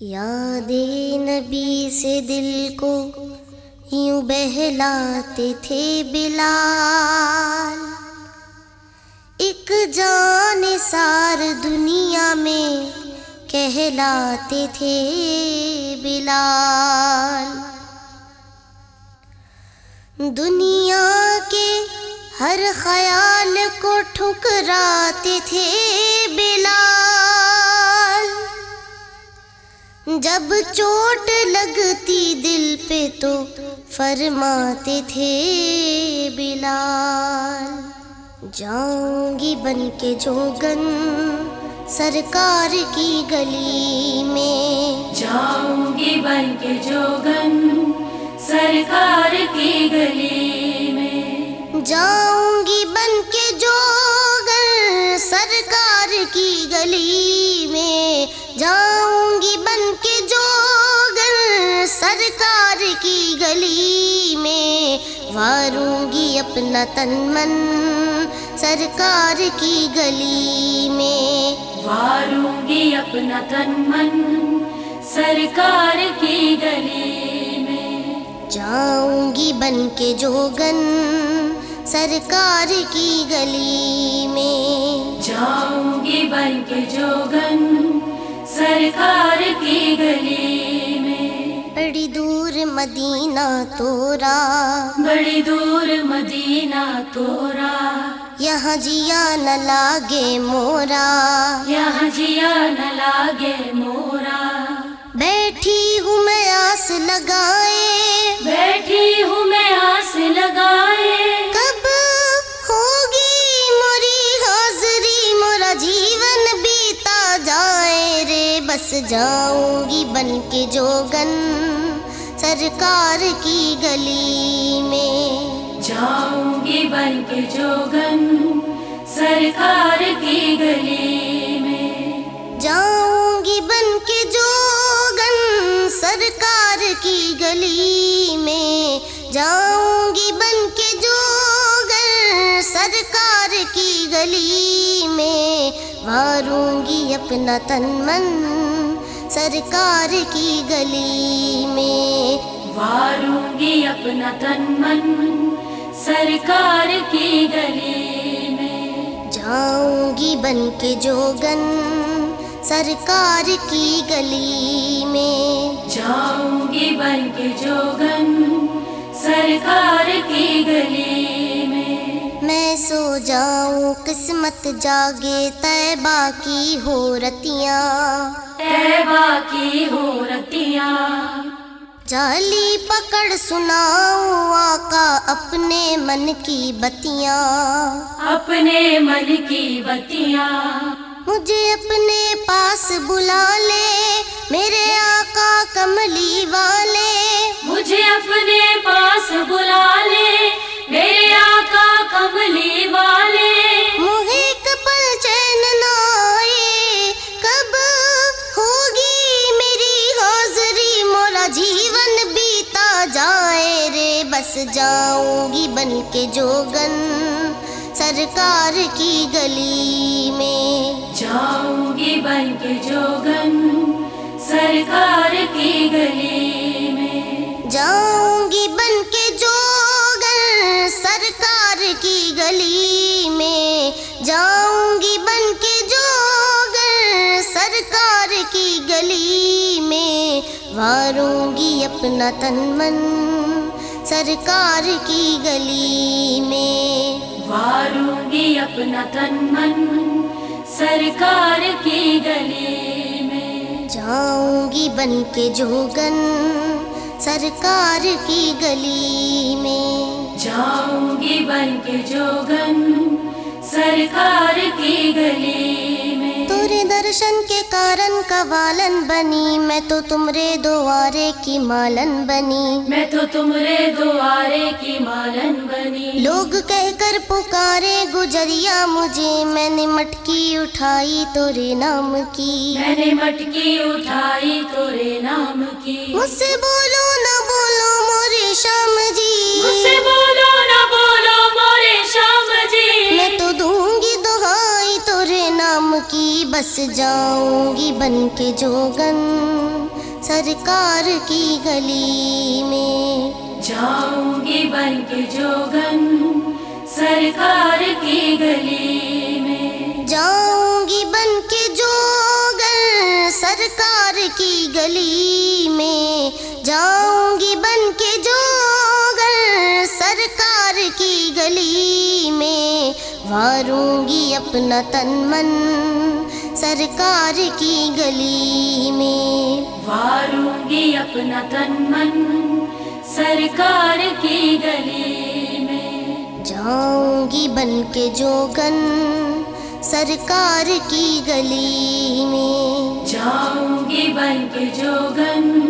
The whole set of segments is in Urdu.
یاد نبی سے دل کو یوں بہلاتے تھے بلال۔ ایک جان سار دنیا میں کہلاتے تھے بلال۔ دنیا کے ہر خیال کو ٹھکراتے تھے بلال۔ جب چوٹ لگتی دل پہ تو فرماتے تھے بلال جاؤں گی بن کے جوگن سرکار کی گلی میں۔ جاؤں گی بن کے جوگن سرکار کی گلی میں۔ جاؤں گی بن کے جوگر سرکار کی گلی میں۔ کی گلی میں واروں گی اپنا تن من سرکار کی گلی میں واروں گی اپنا تن من سرکار کی گلی میں جاؤں گی بن کے جوگن سرکار کی گلی میں جاؤں گی بن کے جوگن سرکار کی گلی مدینہ تورا۔ بڑی دور مدینہ تورا۔ یہاں جیا نہ لاگے مورا۔ یہاں جیا نہ لاگے مورا۔ بیٹھی ہوں میں آس لگائے۔ بیٹھی ہوں میں آس لگائے۔ کب ہوگی موری حاضری؟ مورا جیون بیتا جائے رے۔ بس جاؤں گی بن کے جوگن۔ سرکار کی گلی میں۔ جاؤں گی بن کے جوگن سرکار کی گلی میں۔ جاؤں گی بن کے جوگن سرکار کی گلی میں۔ جاؤں گی بن کے جوگن سرکار کی گلی میں۔ ماروں گی اپنا تن من سرکار کی گلی میں۔ واروں گی اپنا تن من سرکار کی گلی میں۔ جاؤں گی بن کے جوگن سرکار کی گلی میں۔ جاؤں گی بن کے جوگن سرکار کی گلی سو جاؤں قسمت جاگے طیبہ کی ہو رتیاں۔ تیبا کی ہو رتیاں۔ جالی پکڑ سناؤں آقا اپنے من کی بتیاں۔ اپنے من کی بتیاں۔ مجھے اپنے پاس بلا لے میرے آقا کملی والے۔ مجھے اپنے پاس بلا لے میرے بس جاؤں گی بن کے جوگن سرکار کی گلی میں۔ جاؤں گی بن کے جوگن سرکار کی گلی میں۔ جاؤں گی بن کے جوگن سرکار کی گلی میں۔ جاؤں گی بن کے جوگن سرکار کی گلی میں۔ واروں گی اپنا تن من سرکار کی گلی میں۔ واروں گی اپنا تن من سرکار کی گلی میں۔ جاؤں گی بن کے جوگن سرکار کی گلی میں۔ جاؤں گی بن کے جوگن سرکار کی گلی درشن کے کارن کا والن بنی میں تو تمرے دوارے کی مالن بنی۔ میں تو تمرے دوارے کی مالن بنی۔ لوگ کہہ کر پکارے گجریا مجھے میں نے مٹکی اٹھائی تورے نام کی۔ میں نے مٹکی اٹھائی تورے نام کی۔ مجھ سے بولو بس جاؤں گی بن کے جوگن سرکار کی گلی میں۔ جاؤں گی بن کے جوگن سرکار کی گلی میں۔ جاؤں گی بن کے جوگر سرکار کی گلی میں۔ جاؤں گی بن کے جوگر سرکار کی گلی میں۔ واروں گی اپنا تن من سرکار کی گلی میں۔ واروں گی اپنا تن من سرکار کی گلی میں۔ جاؤں گی بن کے جوگن سرکار کی گلی میں۔ جاؤں گی بن کے جوگن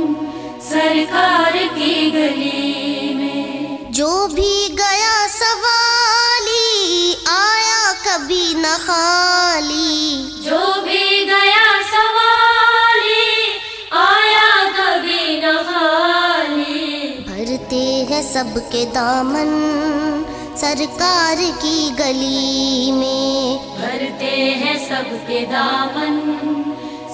سرکار کی گلی میں۔ جو بھی گیا سب کے دامن سرکار کی گلی میں۔ بھرتے ہیں سب کے دامن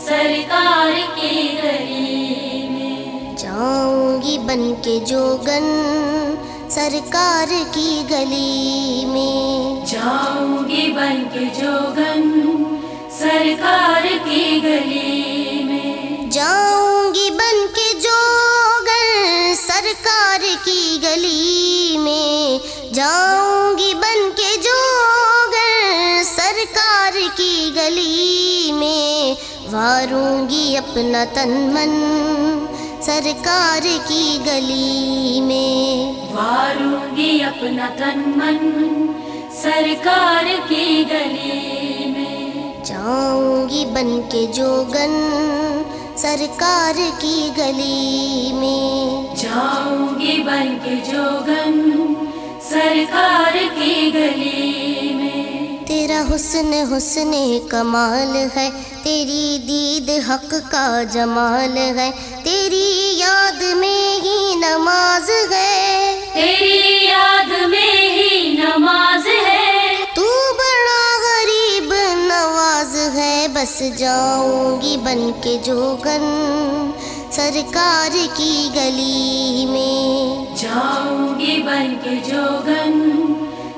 سرکار کی گلی میں۔ جاؤں گی بن کے جوگن سرکار کی گلی میں۔ جاؤں گی بن کے جوگن سرکار کی گلی کی گلی میں جاؤں گی بن کے جوگر سرکار کی گلی میں واروں گی اپنا تن من سرکار کی گلی میں واروں گی اپنا تن من سرکار کی گلی میں جاؤں گی بن کے جوگن سرکار کی گلی میں جاؤں بن کے جوگن سرکار کی گلی میں تیرا حسن حسن کمال ہے تیری دید حق کا جمال ہے تیری یاد میں ہی نماز ہے تیری یاد میں ہی نماز ہے تو بڑا غریب نواز ہے بس جاؤں گی بن کے جوگن سرکار کی گلی میں جاؤں گی بن کے جوگن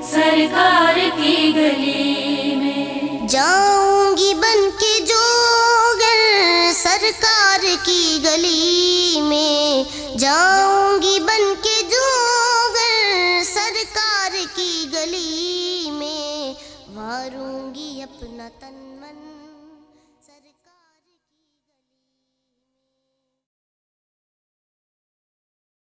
سرکار کی گلی میں۔ جاؤں گی بن کے جوگر سرکار کی گلی میں۔ جاؤں گی بن کے جوگر سرکار کی گلی میں۔ واروں گی اپنا تن من